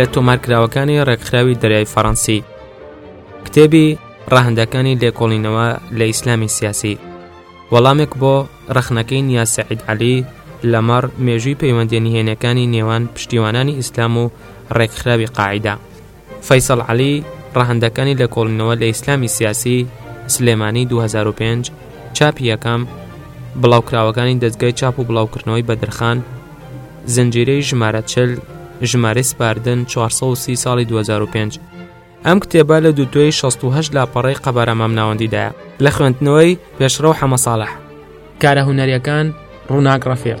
لە تۆمارکراوەکانی ڕێکخراوی دەریای فەڕەنسی کتێبی ڕەهندەکانی لێکۆڵینەوە لە ئیسلامی سیاسی وەڵامێک بۆ ڕەخنەکەی نیاسەعید عەلی لەمەڕ مێژووی پەیوەندێنی هێنەکانی نێوان پشتیوانانی ئیسلام و ڕێکخراوی قاعدا فەیسەڵ عەلی، ڕەهەندەکانی لێکۆڵینەوە لە ئیسلامی سیاسی، سلێمانی، دوو هەزار و پێنج، چاپی یەکەم، بڵاوکراوەکانی دەزگای چاپ و بڵاوکردنەوەی بەدرخان، زنجیرەی ژمارە چل، ژمارەی سپاردن 430 ساڵی 2005. ئەم کتێبە لە دووتۆی 16 لاپەڕەی قەبارە مامناوەندیدایە لە خوێندنەوەی پێشڕەو حەمە ساڵح. کارە هونەریەکان ڕووناک ڕەفیق.